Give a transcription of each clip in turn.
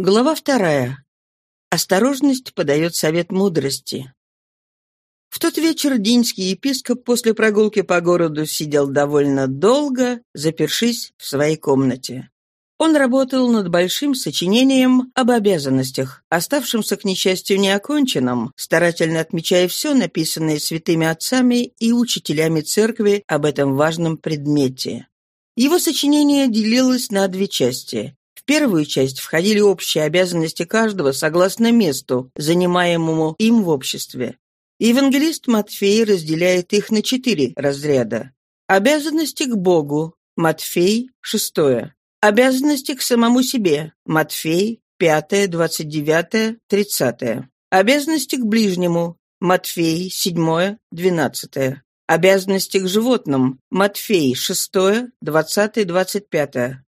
Глава вторая. Осторожность подает совет мудрости. В тот вечер динский епископ после прогулки по городу сидел довольно долго, запершись в своей комнате. Он работал над большим сочинением об обязанностях, оставшимся, к несчастью, неоконченным, старательно отмечая все, написанное святыми отцами и учителями церкви об этом важном предмете. Его сочинение делилось на две части первую часть входили общие обязанности каждого согласно месту, занимаемому им в обществе. Евангелист Матфей разделяет их на четыре разряда. Обязанности к Богу. Матфей, шестое. Обязанности к самому себе. Матфей, пятое, двадцать девятое, тридцатое. Обязанности к ближнему. Матфей, седьмое, двенадцатое. Обязанности к животным. Матфей, шестое, двадцатое, двадцать пятое.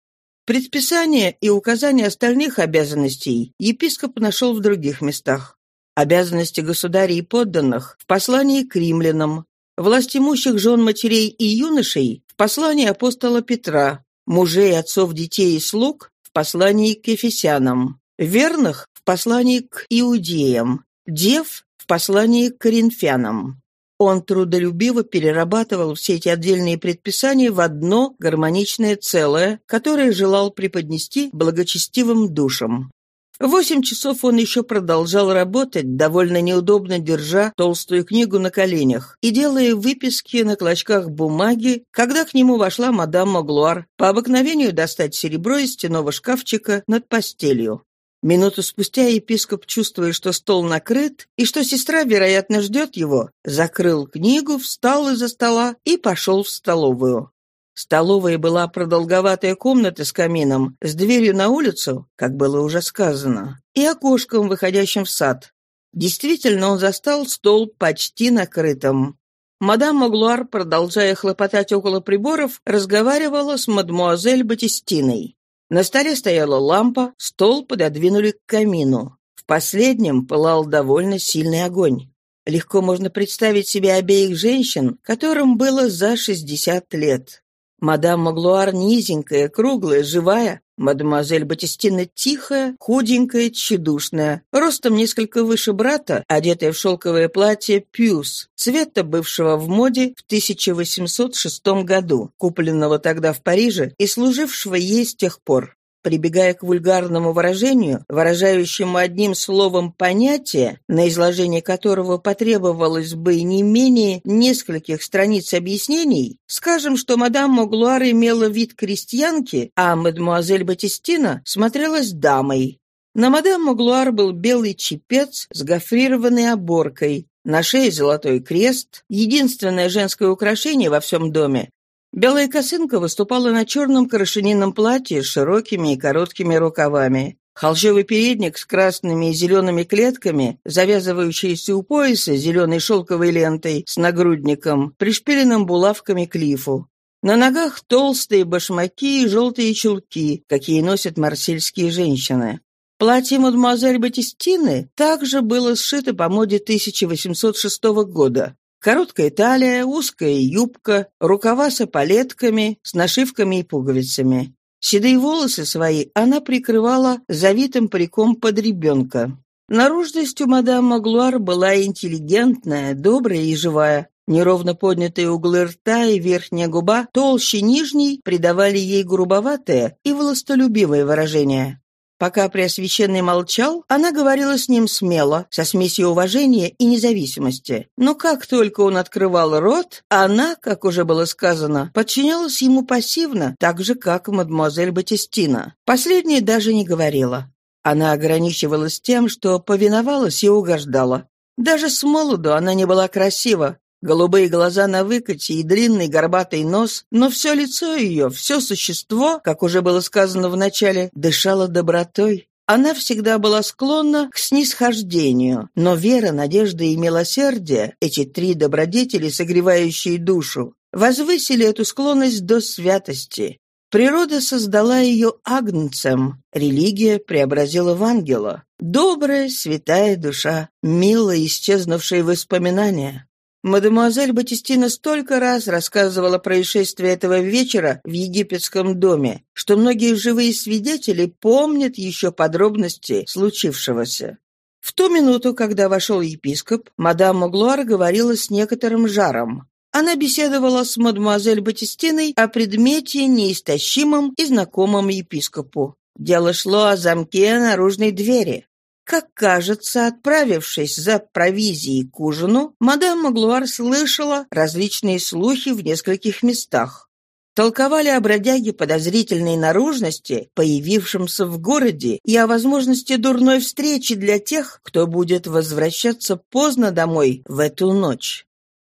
Предписания и указания остальных обязанностей епископ нашел в других местах. Обязанности государей и подданных в послании к римлянам, власть имущих жен матерей и юношей в послании апостола Петра, мужей, отцов, детей и слуг в послании к ефесянам, верных в послании к иудеям, дев в послании к коринфянам. Он трудолюбиво перерабатывал все эти отдельные предписания в одно гармоничное целое, которое желал преподнести благочестивым душам. Восемь часов он еще продолжал работать, довольно неудобно держа толстую книгу на коленях и делая выписки на клочках бумаги, когда к нему вошла мадам Маглуар, по обыкновению достать серебро из стеного шкафчика над постелью. Минуту спустя епископ, чувствуя, что стол накрыт и что сестра, вероятно, ждет его, закрыл книгу, встал из-за стола и пошел в столовую. Столовая была продолговатая комната с камином, с дверью на улицу, как было уже сказано, и окошком, выходящим в сад. Действительно, он застал стол почти накрытым. Мадам Маглуар, продолжая хлопотать около приборов, разговаривала с мадмуазель Батистиной. На столе стояла лампа, стол пододвинули к камину. В последнем пылал довольно сильный огонь. Легко можно представить себе обеих женщин, которым было за 60 лет. Мадам Маглуар низенькая, круглая, живая, Мадемуазель Батистина тихая, худенькая, тщедушная, ростом несколько выше брата, одетая в шелковое платье «Пьюс», цвета бывшего в моде в 1806 году, купленного тогда в Париже и служившего ей с тех пор прибегая к вульгарному выражению, выражающему одним словом понятие, на изложение которого потребовалось бы не менее нескольких страниц объяснений, скажем, что мадам Моглуар имела вид крестьянки, а мадемуазель Батистина смотрелась дамой. На мадам Моглуар был белый чепец с гофрированной оборкой, на шее золотой крест, единственное женское украшение во всем доме, Белая косынка выступала на черном крашенинном платье с широкими и короткими рукавами. Холщовый передник с красными и зелеными клетками, завязывающийся у пояса зеленой шелковой лентой с нагрудником, пришпиленным булавками к лифу. На ногах толстые башмаки и желтые чулки, какие носят марсельские женщины. Платье мадемуазель Батистины также было сшито по моде 1806 года. Короткая талия, узкая юбка, рукава с эполетками, с нашивками и пуговицами. Седые волосы свои она прикрывала завитым париком под ребенка. Наружность у мадам Маглуар была интеллигентная, добрая и живая. Неровно поднятые углы рта и верхняя губа, толще нижней, придавали ей грубоватое и властолюбивое выражение. Пока Преосвященный молчал, она говорила с ним смело, со смесью уважения и независимости. Но как только он открывал рот, она, как уже было сказано, подчинялась ему пассивно, так же, как мадемуазель Батистина. Последняя даже не говорила. Она ограничивалась тем, что повиновалась и угождала. Даже с молоду она не была красива, Голубые глаза на выкате и длинный горбатый нос, но все лицо ее, все существо, как уже было сказано в начале, дышало добротой. Она всегда была склонна к снисхождению, но вера, надежда и милосердие, эти три добродетели, согревающие душу, возвысили эту склонность до святости. Природа создала ее агнцем, религия преобразила в ангела. Добрая, святая душа, мило исчезнувшие воспоминания. Мадемуазель Батистина столько раз рассказывала происшествие этого вечера в египетском доме, что многие живые свидетели помнят еще подробности случившегося. В ту минуту, когда вошел епископ, мадам Муглуар говорила с некоторым жаром. Она беседовала с мадемуазель Батистиной о предмете неистощимом и знакомом епископу. Дело шло о замке наружной двери. Как кажется, отправившись за провизией к ужину, мадам Маглуар слышала различные слухи в нескольких местах. Толковали о бродяге подозрительной наружности, появившемся в городе, и о возможности дурной встречи для тех, кто будет возвращаться поздно домой в эту ночь.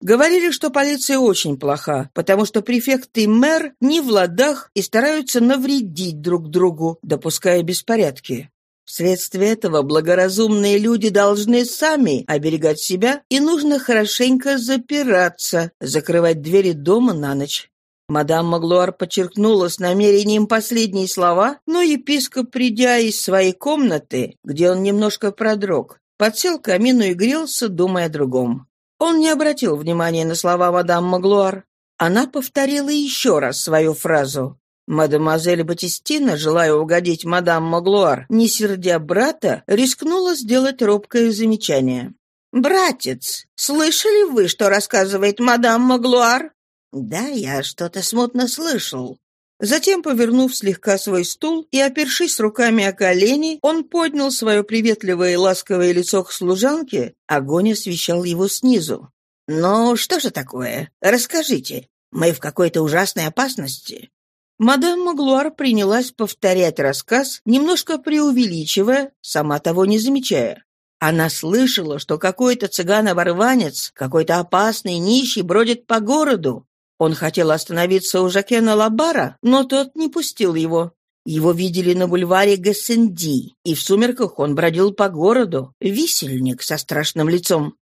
Говорили, что полиция очень плоха, потому что префект и мэр не в ладах и стараются навредить друг другу, допуская беспорядки. Вследствие этого благоразумные люди должны сами оберегать себя, и нужно хорошенько запираться, закрывать двери дома на ночь. Мадам Маглуар подчеркнула с намерением последние слова, но епископ, придя из своей комнаты, где он немножко продрог, подсел к камину и грелся, думая о другом. Он не обратил внимания на слова мадам Маглуар. Она повторила еще раз свою фразу. Мадемуазель Батистина, желая угодить мадам Маглуар, не сердя брата, рискнула сделать робкое замечание. «Братец, слышали вы, что рассказывает мадам Маглуар?» «Да, я что-то смутно слышал». Затем, повернув слегка свой стул и опершись руками о колени, он поднял свое приветливое и ласковое лицо к служанке, огонь освещал его снизу. «Ну, что же такое? Расскажите. Мы в какой-то ужасной опасности. Мадам Маглуар принялась повторять рассказ, немножко преувеличивая, сама того не замечая. Она слышала, что какой-то цыган-оборванец, какой-то опасный нищий бродит по городу. Он хотел остановиться у Жакена Лабара, но тот не пустил его. Его видели на бульваре Гассенди, и в сумерках он бродил по городу, висельник со страшным лицом.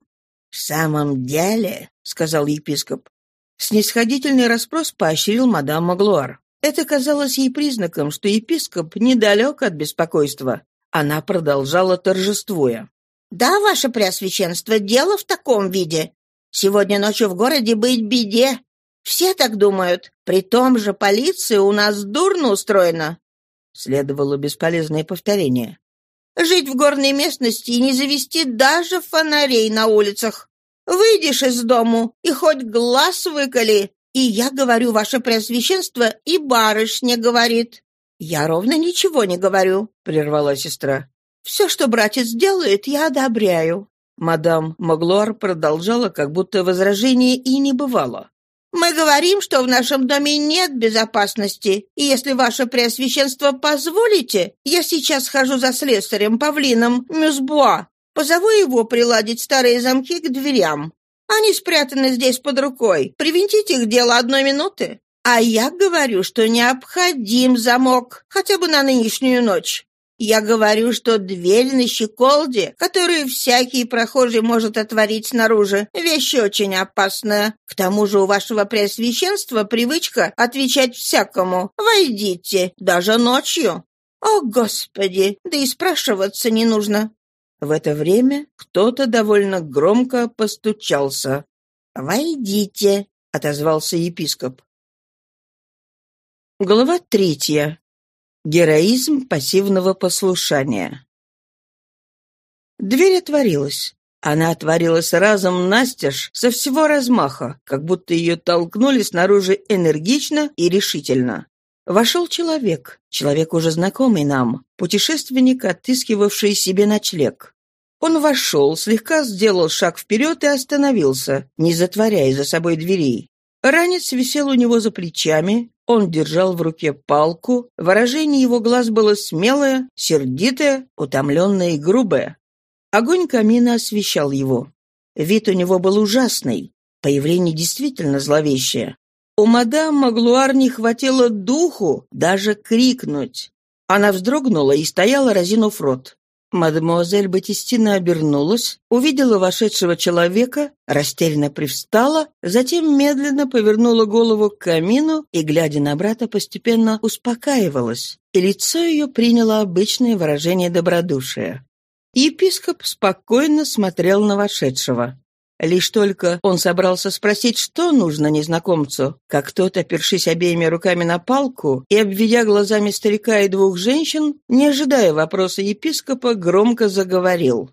«В самом деле», — сказал епископ, снисходительный расспрос поощрил мадам Маглуар. Это казалось ей признаком, что епископ недалек от беспокойства. Она продолжала торжествуя. «Да, ваше преосвященство, дело в таком виде. Сегодня ночью в городе быть беде. Все так думают. При том же полиция у нас дурно устроена». Следовало бесполезное повторение. «Жить в горной местности и не завести даже фонарей на улицах. Выйдешь из дому и хоть глаз выколи, и я говорю, ваше преосвященство, и барышня говорит. Я ровно ничего не говорю, прервала сестра. Все, что братец делает, я одобряю. Мадам Маглуар продолжала, как будто возражения и не бывало. «Мы говорим, что в нашем доме нет безопасности, и если ваше преосвященство позволите, я сейчас схожу за слесарем Павлином Мюсбуа, позову его приладить старые замки к дверям. Они спрятаны здесь под рукой. Привинтите их дело одной минуты. А я говорю, что необходим замок, хотя бы на нынешнюю ночь. Я говорю, что дверь на щеколде, которую всякий прохожий может отворить снаружи, вещь очень опасная. К тому же у вашего преосвященства привычка отвечать всякому «Войдите», даже ночью. О, Господи, да и спрашиваться не нужно. В это время кто-то довольно громко постучался. «Войдите», — отозвался епископ. Глава третья. Героизм пассивного послушания. Дверь отворилась. Она отворилась разом настежь, со всего размаха, как будто ее толкнули снаружи энергично и решительно. Вошел человек, человек уже знакомый нам, путешественник, отыскивавший себе ночлег. Он вошел, слегка сделал шаг вперед и остановился, не затворяя за собой дверей. Ранец висел у него за плечами, он держал в руке палку, выражение его глаз было смелое, сердитое, утомленное и грубое. Огонь камина освещал его. Вид у него был ужасный, появление действительно зловещее. У мадам Маглуар не хватило духу даже крикнуть. Она вздрогнула и стояла, разинув рот. Мадемуазель Батистина обернулась, увидела вошедшего человека, растерянно привстала, затем медленно повернула голову к камину и, глядя на брата, постепенно успокаивалась, и лицо ее приняло обычное выражение добродушия. Епископ спокойно смотрел на вошедшего. Лишь только он собрался спросить, что нужно незнакомцу, как тот, опершись обеими руками на палку и обведя глазами старика и двух женщин, не ожидая вопроса епископа, громко заговорил.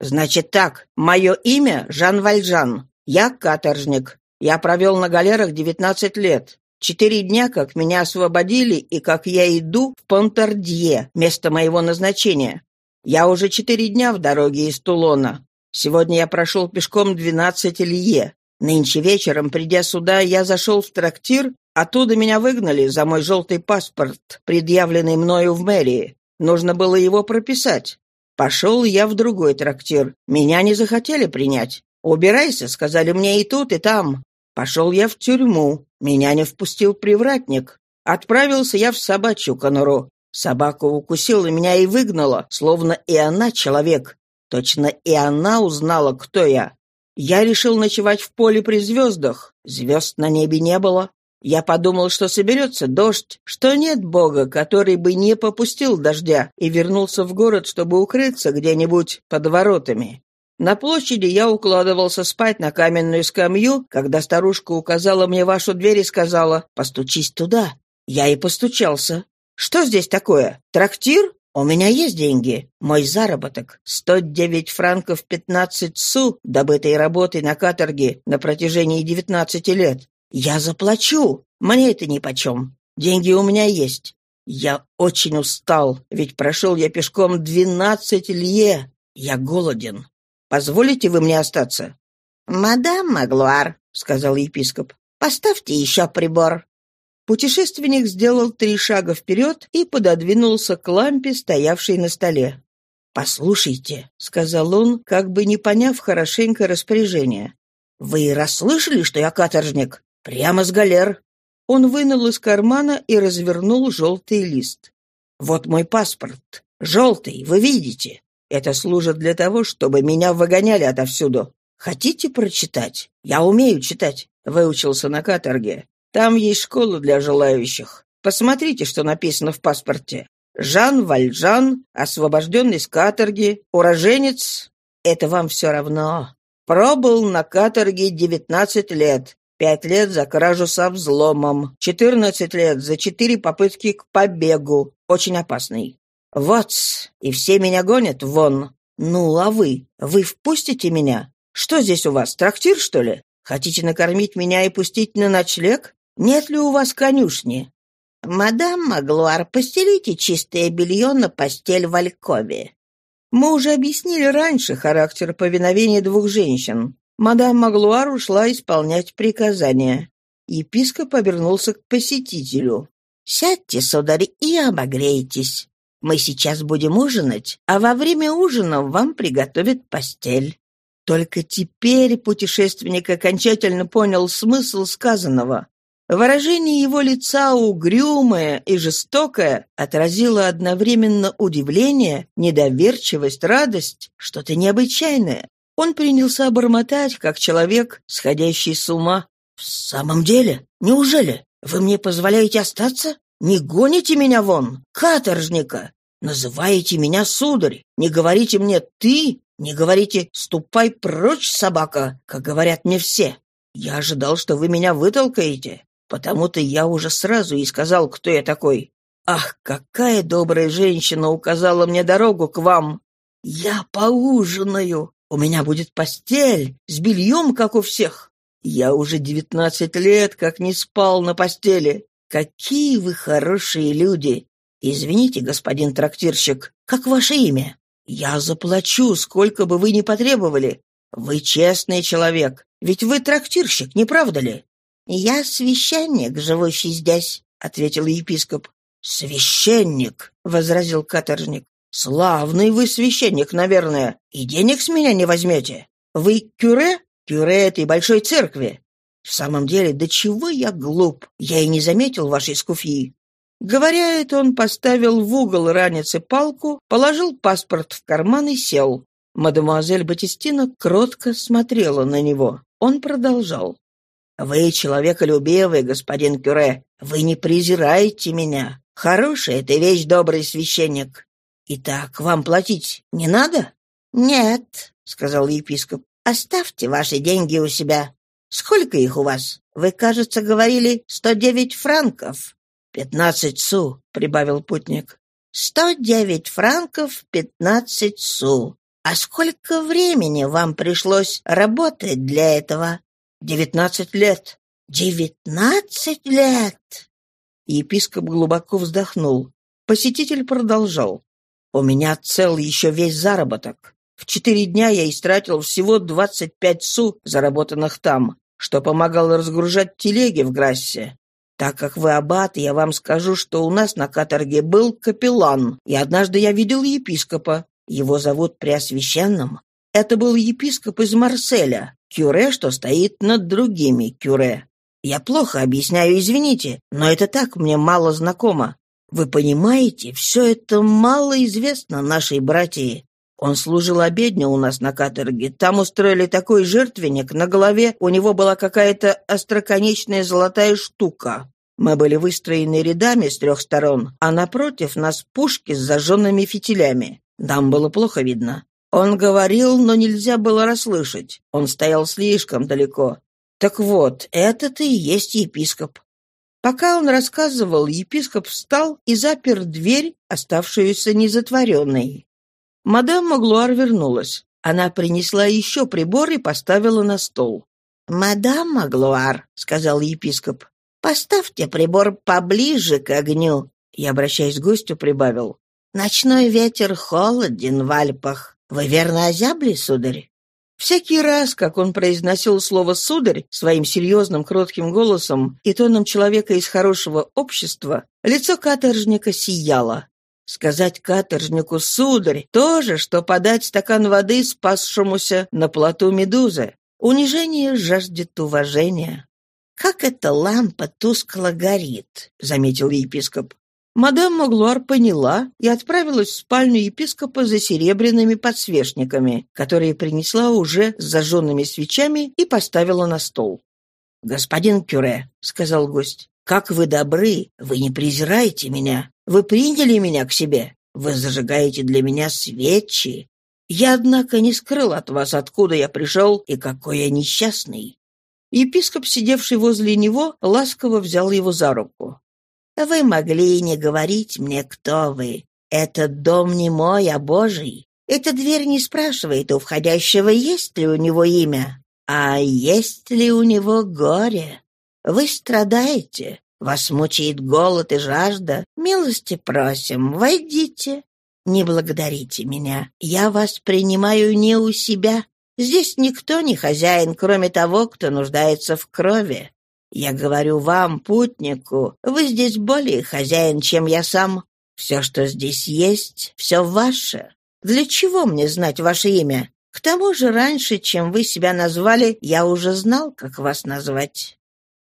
«Значит так, мое имя Жан Вальжан. Я каторжник. Я провел на галерах девятнадцать лет. Четыре дня, как меня освободили, и как я иду в Понтардье, место моего назначения. Я уже четыре дня в дороге из Тулона. Сегодня я прошел пешком двенадцать лье. Нынче вечером, придя сюда, я зашел в трактир, оттуда меня выгнали за мой желтый паспорт, предъявленный мною в мэрии. Нужно было его прописать. Пошел я в другой трактир. Меня не захотели принять. «Убирайся», — сказали мне и тут, и там. Пошел я в тюрьму. Меня не впустил привратник. Отправился я в собачью конуру. Собака укусила меня и выгнала, словно и она человек. Точно и она узнала, кто я. Я решил ночевать в поле при звездах. Звезд на небе не было. Я подумал, что соберется дождь, что нет Бога, который бы не попустил дождя, и вернулся в город, чтобы укрыться где-нибудь под воротами. На площади я укладывался спать на каменную скамью, когда старушка указала мне вашу дверь и сказала «Постучись туда». Я и постучался. «Что здесь такое? Трактир? У меня есть деньги. Мой заработок — 109 франков 15 су, добытой работой на каторге на протяжении 19 лет. Я заплачу. Мне это нипочем. Деньги у меня есть. Я очень устал, ведь прошел я пешком 12 лье. Я голоден. Позволите вы мне остаться?» «Мадам Маглуар», — сказал епископ, — «поставьте еще прибор». Путешественник сделал три шага вперед и пододвинулся к лампе, стоявшей на столе. «Послушайте», — сказал он, как бы не поняв хорошенько распоряжение. «Вы расслышали, что я каторжник? Прямо с галер». Он вынул из кармана и развернул желтый лист. «Вот мой паспорт. Желтый, вы видите. Это служит для того, чтобы меня выгоняли отовсюду. Хотите прочитать? Я умею читать. Выучился на каторге. Там есть школа для желающих. Посмотрите, что написано в паспорте. Жан Вальжан, освобожденный с каторги, уроженец. Это вам все равно. Пробыл на каторге 19 лет. Пять лет за кражу со взломом. 14 лет за четыре попытки к побегу. Очень опасный. «Вот, и все меня гонят вон. Ну, а вы? Вы впустите меня? Что здесь у вас, трактир, что ли? Хотите накормить меня и пустить на ночлег? Нет ли у вас конюшни?» «Мадам Маглуар, постелите чистое белье на постель в Алькове». Мы уже объяснили раньше характер повиновения двух женщин. Мадам Маглуар ушла исполнять приказания. Епископ обернулся к посетителю. «Сядьте, сударь, и обогрейтесь. Мы сейчас будем ужинать, а во время ужина вам приготовят постель». Только теперь путешественник окончательно понял смысл сказанного. Выражение его лица, угрюмое и жестокое, отразило одновременно удивление, недоверчивость, радость, что-то необычайное. Он принялся бормотать, как человек, сходящий с ума. «В самом деле? Неужели? Вы мне позволяете остаться? Не гоните меня вон, каторжника! Называете меня сударь, не говорите мне «ты», не говорите «ступай прочь, собака», как говорят мне все. Я ожидал, что вы меня вытолкаете, потому-то я уже сразу и сказал, кто я такой. Ах, какая добрая женщина указала мне дорогу к вам! Я поужинаю, у меня будет постель с бельем, как у всех. Я уже девятнадцать лет как не спал на постели. «Какие вы хорошие люди! Извините, господин трактирщик, как ваше имя? Я заплачу, сколько бы вы ни потребовали. Вы честный человек, ведь вы трактирщик, не правда ли?» «Я священник, живущий здесь», — ответил епископ. «Священник», — возразил каторжник. «Славный вы священник, наверное, и денег с меня не возьмете. Вы кюре? Кюре этой большой церкви. В самом деле, до чего я глуп? Я и не заметил вашей скуфьи. Говоря это, он поставил в угол ранец и палку, положил паспорт в карман и сел. Мадемуазель Батистина кротко смотрела на него. Он продолжал. «Вы человеколюбивый, господин Кюре. Вы не презираете меня. Хорошая ты вещь, добрый священник. Итак, вам платить не надо?» «Нет», — сказал епископ. Оставьте ваши деньги у себя. Сколько их у вас? Вы, кажется, говорили сто девять франков. Пятнадцать су, прибавил путник. Сто девять франков пятнадцать су. А сколько времени вам пришлось работать для этого? Девятнадцать лет. Девятнадцать лет. Епископ глубоко вздохнул. Посетитель продолжал. «У меня цел еще весь заработок. В четыре дня я истратил всего двадцать пять су, заработанных там, что помогало разгружать телеги в Грассе. Так как вы аббат, я вам скажу, что у нас на каторге был капеллан, и однажды я видел епископа. Его зовут Преосвященным. Это был епископ из Марселя, кюре, что стоит над другими кюре. Я плохо объясняю, извините, но это так мне мало знакомо. Вы понимаете, все это мало известно нашей братьи. Он служил обедню у нас на каторге. Там устроили такой жертвенник, на голове у него была какая-то остроконечная золотая штука. Мы были выстроены рядами с трех сторон, а напротив нас пушки с зажженными фитилями. Нам было плохо видно. Он говорил, но нельзя было расслышать. Он стоял слишком далеко. Так вот, это-то и есть епископ. Пока он рассказывал, епископ встал и запер дверь, оставшуюся незатворенной. Мадам Маглуар вернулась. Она принесла еще прибор и поставила на стол. «Мадам Маглуар», — сказал епископ, — «поставьте прибор поближе к огню». И, обращаясь к гостю, прибавил. «Ночной ветер холоден в Альпах. Вы верно озябли, сударь?» Всякий раз, как он произносил слово «сударь» своим серьезным кротким голосом и тоном человека из хорошего общества, лицо каторжника сияло. Сказать каторжнику «сударь» — то же, что подать стакан воды спасшемуся на плоту медузы. Унижение жаждет уважения. «Как эта лампа тускло горит», — заметил епископ. Мадам Маглуар поняла и отправилась в спальню епископа за серебряными подсвечниками, которые принесла уже с зажженными свечами и поставила на стол. «Господин Кюре», — сказал гость, — «как вы добры, вы не презираете меня, вы приняли меня к себе, вы зажигаете для меня свечи. Я, однако, не скрыл от вас, откуда я пришел и какой я несчастный». Епископ, сидевший возле него, ласково взял его за руку. Вы могли не говорить мне, кто вы. Этот дом не мой, а Божий. Эта дверь не спрашивает у входящего, есть ли у него имя, а есть ли у него горе. Вы страдаете, вас мучает голод и жажда. Милости просим, войдите. Не благодарите меня, я вас принимаю не у себя. Здесь никто не хозяин, кроме того, кто нуждается в крови. Я говорю вам, путнику, вы здесь более хозяин, чем я сам. Все, что здесь есть, все ваше. Для чего мне знать ваше имя? К тому же раньше, чем вы себя назвали, я уже знал, как вас назвать».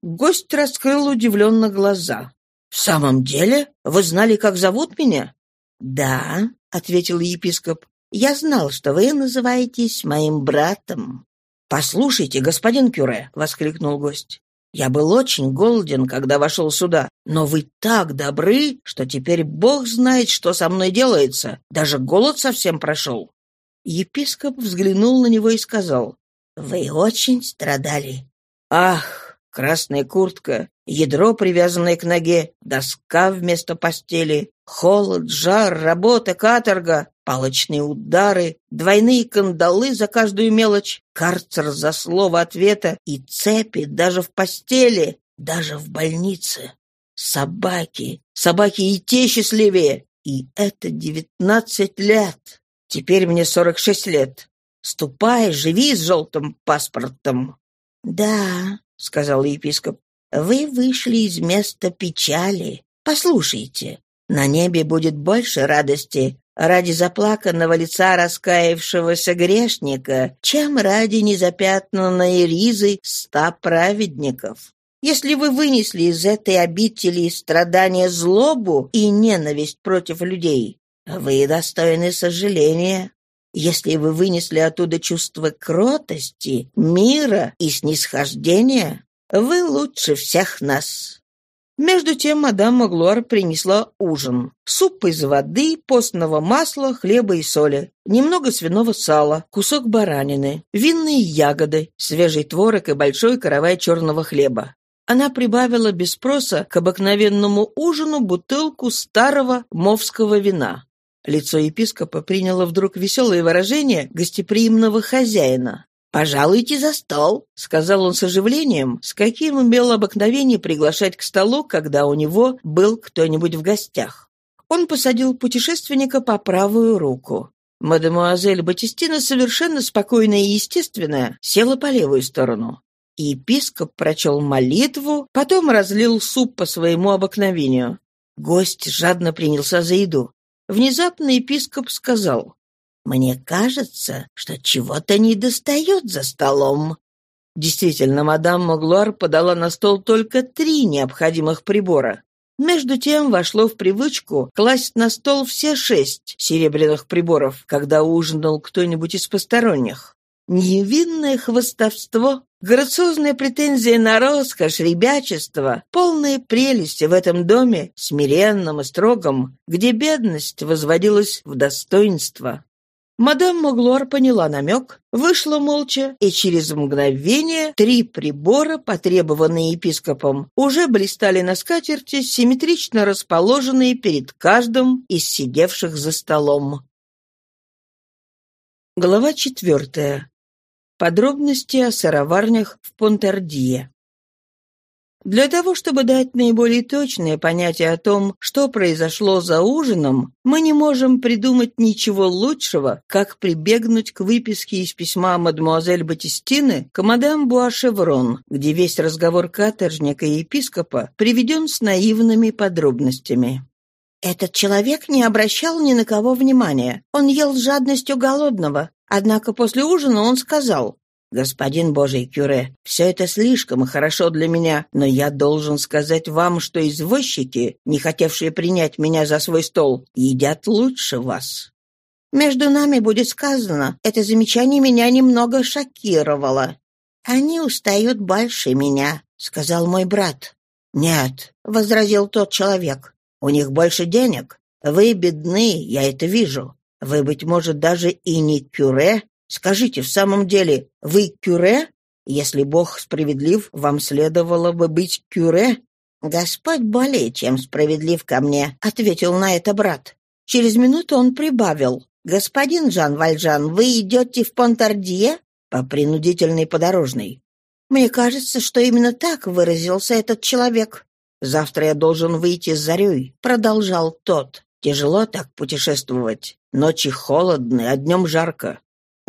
Гость раскрыл удивленно глаза. «В самом деле? Вы знали, как зовут меня?» «Да», — ответил епископ. «Я знал, что вы называетесь моим братом». «Послушайте, господин Кюре», — воскликнул гость. Я был очень голоден, когда вошел сюда, но вы так добры, что теперь Бог знает, что со мной делается. Даже голод совсем прошел». Епископ взглянул на него и сказал, «Вы очень страдали». «Ах, красная куртка, ядро, привязанное к ноге, доска вместо постели, холод, жар, работа, каторга, палочные удары, двойные кандалы за каждую мелочь, карцер за слово ответа и цепи даже в постели, даже в больнице. Собаки, собаки и те счастливее. И это девятнадцать лет. Теперь мне сорок шесть лет. Ступай, живи с желтым паспортом. — Да, — сказал епископ, — вы вышли из места печали. Послушайте, на небе будет больше радости, ради заплаканного лица раскаявшегося грешника, чем ради незапятнанной ризы ста праведников. Если вы вынесли из этой обители страдания злобу и ненависть против людей, вы достойны сожаления. Если вы вынесли оттуда чувство кротости, мира и снисхождения, вы лучше всех нас. Между тем мадам Маглуар принесла ужин. Суп из воды, постного масла, хлеба и соли, немного свиного сала, кусок баранины, винные ягоды, свежий творог и большой каравай черного хлеба. Она прибавила без спроса к обыкновенному ужину бутылку старого мовского вина. Лицо епископа приняло вдруг веселое выражение гостеприимного хозяина. «Пожалуйте за стол», — сказал он с оживлением, с каким имел обыкновение приглашать к столу, когда у него был кто-нибудь в гостях. Он посадил путешественника по правую руку. Мадемуазель Батистина, совершенно спокойная и естественная, села по левую сторону. Епископ прочел молитву, потом разлил суп по своему обыкновению. Гость жадно принялся за еду. Внезапно епископ сказал, «Мне кажется, что чего-то недостает за столом». Действительно, мадам Моглуар подала на стол только три необходимых прибора. Между тем вошло в привычку класть на стол все шесть серебряных приборов, когда ужинал кто-нибудь из посторонних. Невинное хвостовство, грациозная претензия на роскошь, ребячество, полные прелести в этом доме, смиренном и строгом, где бедность возводилась в достоинство. Мадам Моглуар поняла намек, вышла молча, и через мгновение три прибора, потребованные епископом, уже блистали на скатерти, симметрично расположенные перед каждым из сидевших за столом. Глава четвертая. Подробности о сыроварнях в Понтардье. Для того, чтобы дать наиболее точное понятие о том, что произошло за ужином, мы не можем придумать ничего лучшего, как прибегнуть к выписке из письма мадемуазель Батистины к мадам Буашеврон, где весь разговор каторжника и епископа приведен с наивными подробностями. Этот человек не обращал ни на кого внимания. Он ел с жадностью голодного. Однако после ужина он сказал, «Господин Божий Кюре, все это слишком хорошо для меня, но я должен сказать вам, что извозчики, не хотевшие принять меня за свой стол, едят лучше вас». Между нами будет сказано, это замечание меня немного шокировало. «Они устают больше меня», — сказал мой брат. «Нет», — возразил тот человек, — «у них больше денег. Вы бедны, я это вижу. Вы, быть может, даже и не кюре, Скажите, в самом деле, вы кюре? Если Бог справедлив, вам следовало бы быть кюре?» «Господь более чем справедлив ко мне», — ответил на это брат. Через минуту он прибавил. «Господин Жан Вальжан, вы идете в Понтардье?» «По принудительной подорожной». «Мне кажется, что именно так выразился этот человек». «Завтра я должен выйти с зарей», — продолжал тот. «Тяжело так путешествовать. Ночи холодны, а днем жарко.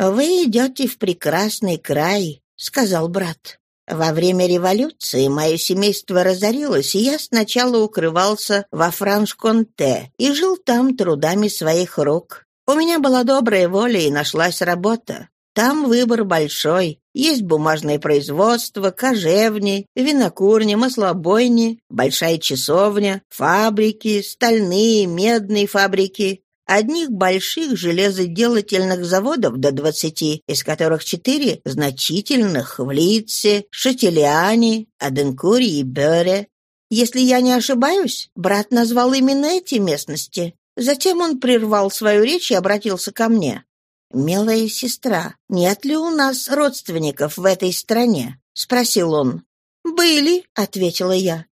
«Вы идете в прекрасный край», — сказал брат. «Во время революции мое семейство разорилось, и я сначала укрывался во Франш-Конте и жил там трудами своих рук. У меня была добрая воля и нашлась работа. Там выбор большой. Есть бумажное производство, кожевни, винокурни, маслобойни, большая часовня, фабрики, стальные, медные фабрики, одних больших железоделательных заводов до двадцати, из которых четыре значительных в Лице, Шатилиане, Аденкуре и Бере. Если я не ошибаюсь, брат назвал именно эти местности. Затем он прервал свою речь и обратился ко мне. «Милая сестра, нет ли у нас родственников в этой стране?» — спросил он. «Были», — ответила я.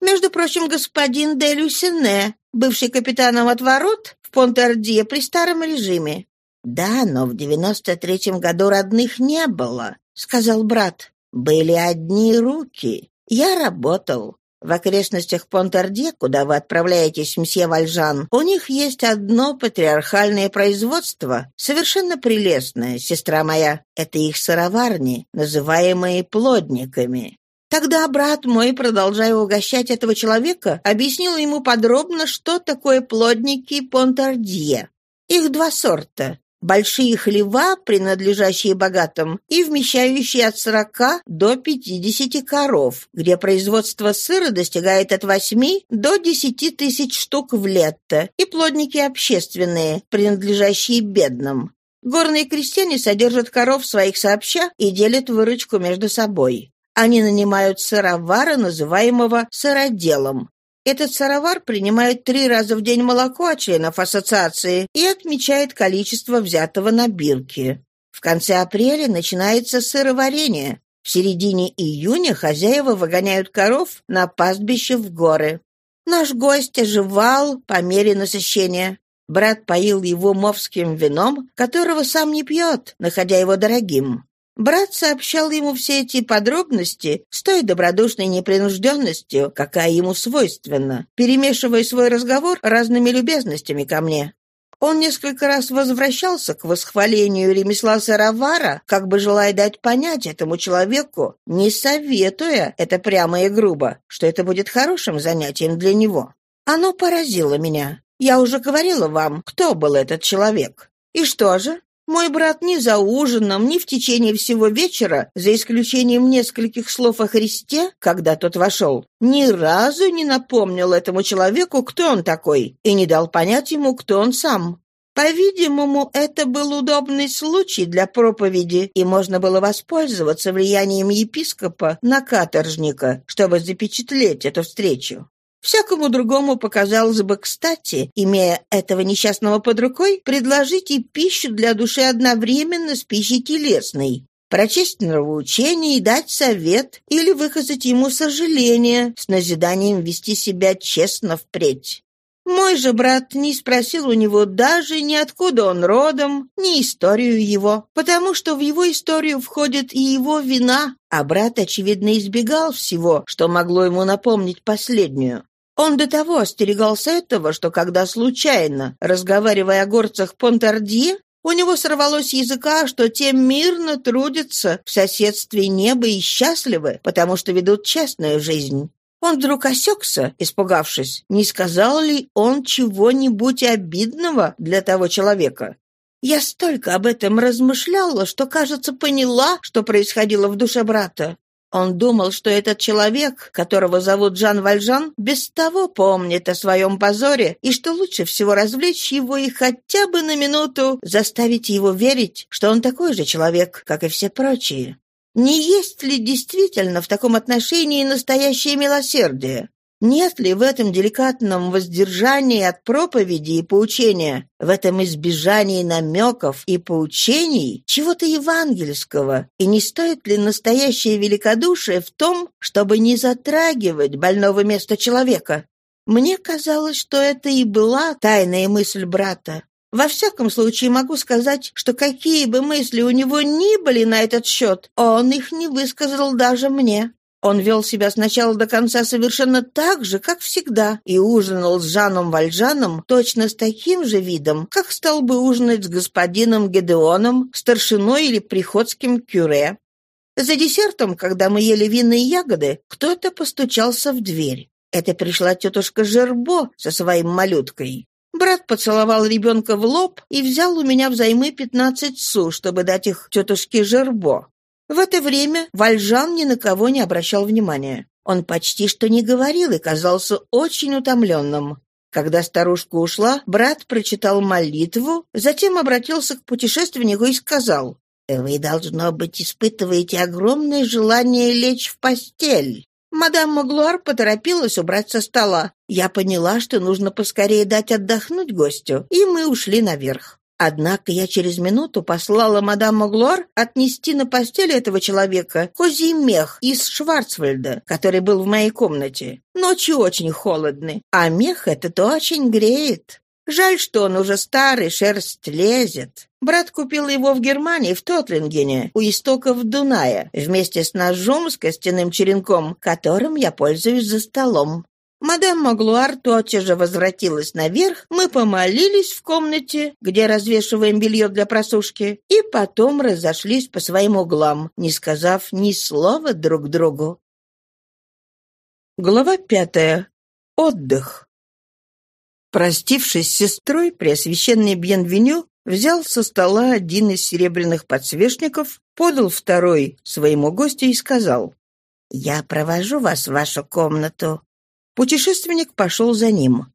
«Между прочим, господин де Люсине, бывший капитаном от ворот, в Понтардье при старом режиме. «Да, но в девяносто третьем году родных не было», — сказал брат. «Были одни руки. Я работал. В окрестностях Понтардье, куда вы отправляетесь, мсье Вальжан, у них есть одно патриархальное производство, совершенно прелестное, сестра моя. Это их сыроварни, называемые плодниками. Тогда брат мой, продолжая угощать этого человека, объяснил ему подробно, что такое плодники Понтардье. Их два сорта. Большие хлева, принадлежащие богатым, и вмещающие от 40 до 50 коров, где производство сыра достигает от 8 до 10 тысяч штук в лето, и плодники общественные, принадлежащие бедным. Горные крестьяне содержат коров своих сообща и делят выручку между собой. Они нанимают сыровара, называемого сыроделом. Этот сыровар принимает три раза в день молоко от членов ассоциации и отмечает количество взятого на бирки. В конце апреля начинается сыроварение. В середине июня хозяева выгоняют коров на пастбище в горы. Наш гость оживал по мере насыщения. Брат поил его мовским вином, которого сам не пьет, находя его дорогим. Брат сообщал ему все эти подробности с той добродушной непринужденностью, какая ему свойственна, перемешивая свой разговор разными любезностями ко мне. Он несколько раз возвращался к восхвалению ремесла сыровара, как бы желая дать понять этому человеку, не советуя это прямо и грубо, что это будет хорошим занятием для него. Оно поразило меня. Я уже говорила вам, кто был этот человек. И что же? Мой брат ни за ужином, ни в течение всего вечера, за исключением нескольких слов о Христе, когда тот вошел, ни разу не напомнил этому человеку, кто он такой, и не дал понять ему, кто он сам. По-видимому, это был удобный случай для проповеди, и можно было воспользоваться влиянием епископа на каторжника, чтобы запечатлеть эту встречу. Всякому другому показалось бы кстати, имея этого несчастного под рукой, предложить и пищу для души одновременно с пищей телесной, прочесть нравоучение и дать совет или выказать ему сожаление с назиданием вести себя честно впредь. Мой же брат не спросил у него даже ни откуда он родом, ни историю его, потому что в его историю входит и его вина, а брат, очевидно, избегал всего, что могло ему напомнить последнюю. Он до того остерегался этого, что когда случайно, разговаривая о горцах Понтардье, у него сорвалось языка, что те мирно трудятся в соседстве неба и счастливы, потому что ведут честную жизнь. Он вдруг осекся, испугавшись, не сказал ли он чего-нибудь обидного для того человека. Я столько об этом размышляла, что, кажется, поняла, что происходило в душе брата. Он думал, что этот человек, которого зовут Жан Вальжан, без того помнит о своем позоре, и что лучше всего развлечь его и хотя бы на минуту заставить его верить, что он такой же человек, как и все прочие. Не есть ли действительно в таком отношении настоящее милосердие? Нет ли в этом деликатном воздержании от проповеди и поучения, в этом избежании намеков и поучений чего-то евангельского, и не стоит ли настоящее великодушие в том, чтобы не затрагивать больного места человека? Мне казалось, что это и была тайная мысль брата. Во всяком случае, могу сказать, что какие бы мысли у него ни были на этот счет, он их не высказал даже мне. Он вел себя сначала до конца совершенно так же, как всегда, и ужинал с Жаном Вальжаном точно с таким же видом, как стал бы ужинать с господином Гедеоном, старшиной или приходским кюре. За десертом, когда мы ели винные ягоды, кто-то постучался в дверь. Это пришла тетушка Жербо со своим малюткой. Брат поцеловал ребенка в лоб и взял у меня взаймы пятнадцать су, чтобы дать их тетушке Жербо. В это время Вальжан ни на кого не обращал внимания. Он почти что не говорил и казался очень утомленным. Когда старушка ушла, брат прочитал молитву, затем обратился к путешественнику и сказал, «Вы, должно быть, испытываете огромное желание лечь в постель». Мадам Маглуар поторопилась убрать со стола. Я поняла, что нужно поскорее дать отдохнуть гостю, и мы ушли наверх. Однако я через минуту послала мадам Маглуар отнести на постель этого человека козий мех из Шварцвальда, который был в моей комнате. Ночью очень холодный, а мех этот очень греет. Жаль, что он уже старый, шерсть лезет. Брат купил его в Германии, в Тотлингене, у истоков Дуная, вместе с ножом с костяным черенком, которым я пользуюсь за столом. Мадам Маглуар тотчас же возвратилась наверх, мы помолились в комнате, где развешиваем белье для просушки, и потом разошлись по своим углам, не сказав ни слова друг другу. Глава пятая. Отдых. Простившись с сестрой, Преосвященный Бьенвеню взял со стола один из серебряных подсвечников, подал второй своему гостю и сказал, «Я провожу вас в вашу комнату. Путешественник пошел за ним.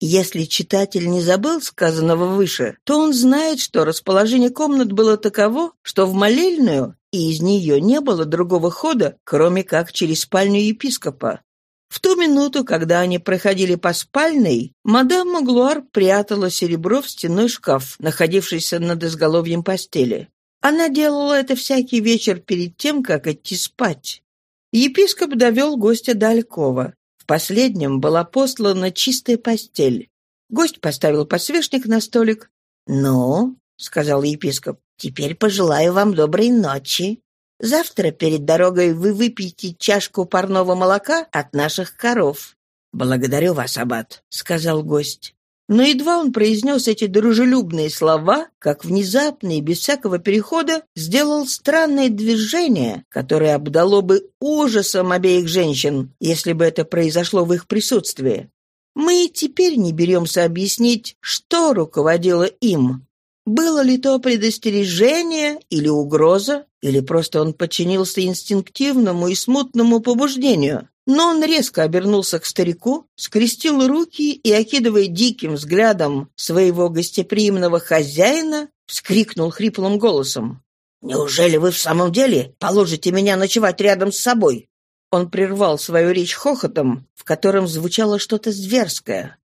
Если читатель не забыл сказанного выше, то он знает, что расположение комнат было таково, что в молельную и из нее не было другого хода, кроме как через спальню епископа. В ту минуту, когда они проходили по спальной, мадам Маглуар прятала серебро в стенной шкаф, находившийся над изголовьем постели. Она делала это всякий вечер перед тем, как идти спать. Епископ довел гостя до Алькова. Последнем была послана чистая постель. Гость поставил подсвечник на столик. «Ну», — сказал епископ, — «теперь пожелаю вам доброй ночи. Завтра перед дорогой вы выпьете чашку парного молока от наших коров». «Благодарю вас, аббат», — сказал гость. Но едва он произнес эти дружелюбные слова, как внезапно и без всякого перехода сделал странное движение, которое обдало бы ужасом обеих женщин, если бы это произошло в их присутствии. Мы теперь не беремся объяснить, что руководило им. Было ли то предостережение или угроза, или просто он подчинился инстинктивному и смутному побуждению? Но он резко обернулся к старику, скрестил руки и, окидывая диким взглядом своего гостеприимного хозяина, вскрикнул хриплым голосом. «Неужели вы в самом деле положите меня ночевать рядом с собой?» Он прервал свою речь хохотом, в котором звучало что-то зверское.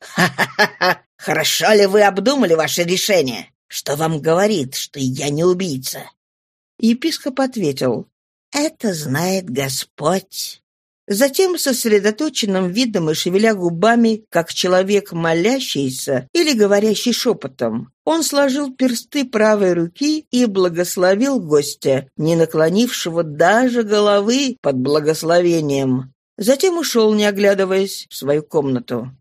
«Ха-ха-ха! Хорошо ли вы обдумали ваше решение? Что вам говорит, что я не убийца?» Епископ ответил. «Это знает Господь». Затем сосредоточенным видом и шевеля губами, как человек молящийся или говорящий шепотом, он сложил персты правой руки и благословил гостя, не наклонившего даже головы под благословением. Затем ушел, не оглядываясь, в свою комнату.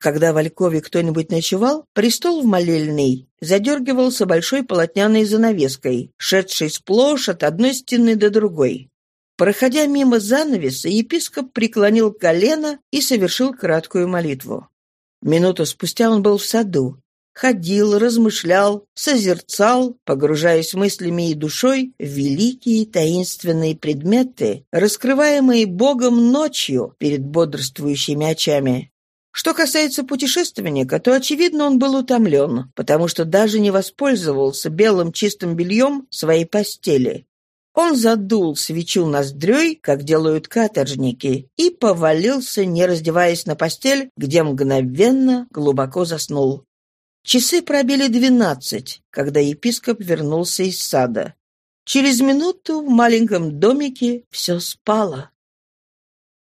Когда в Алькове кто-нибудь ночевал, престол в молельный задергивался большой полотняной занавеской, шедшей сплошь от одной стены до другой. Проходя мимо занавеса, епископ преклонил колено и совершил краткую молитву. Минуту спустя он был в саду. Ходил, размышлял, созерцал, погружаясь мыслями и душой в великие таинственные предметы, раскрываемые Богом ночью перед бодрствующими очами. Что касается путешественника, то, очевидно, он был утомлен, потому что даже не воспользовался белым чистым бельем своей постели. Он задул свечу ноздрёй, как делают каторжники, и повалился, не раздеваясь на постель, где мгновенно глубоко заснул. Часы пробили двенадцать, когда епископ вернулся из сада. Через минуту в маленьком домике все спало.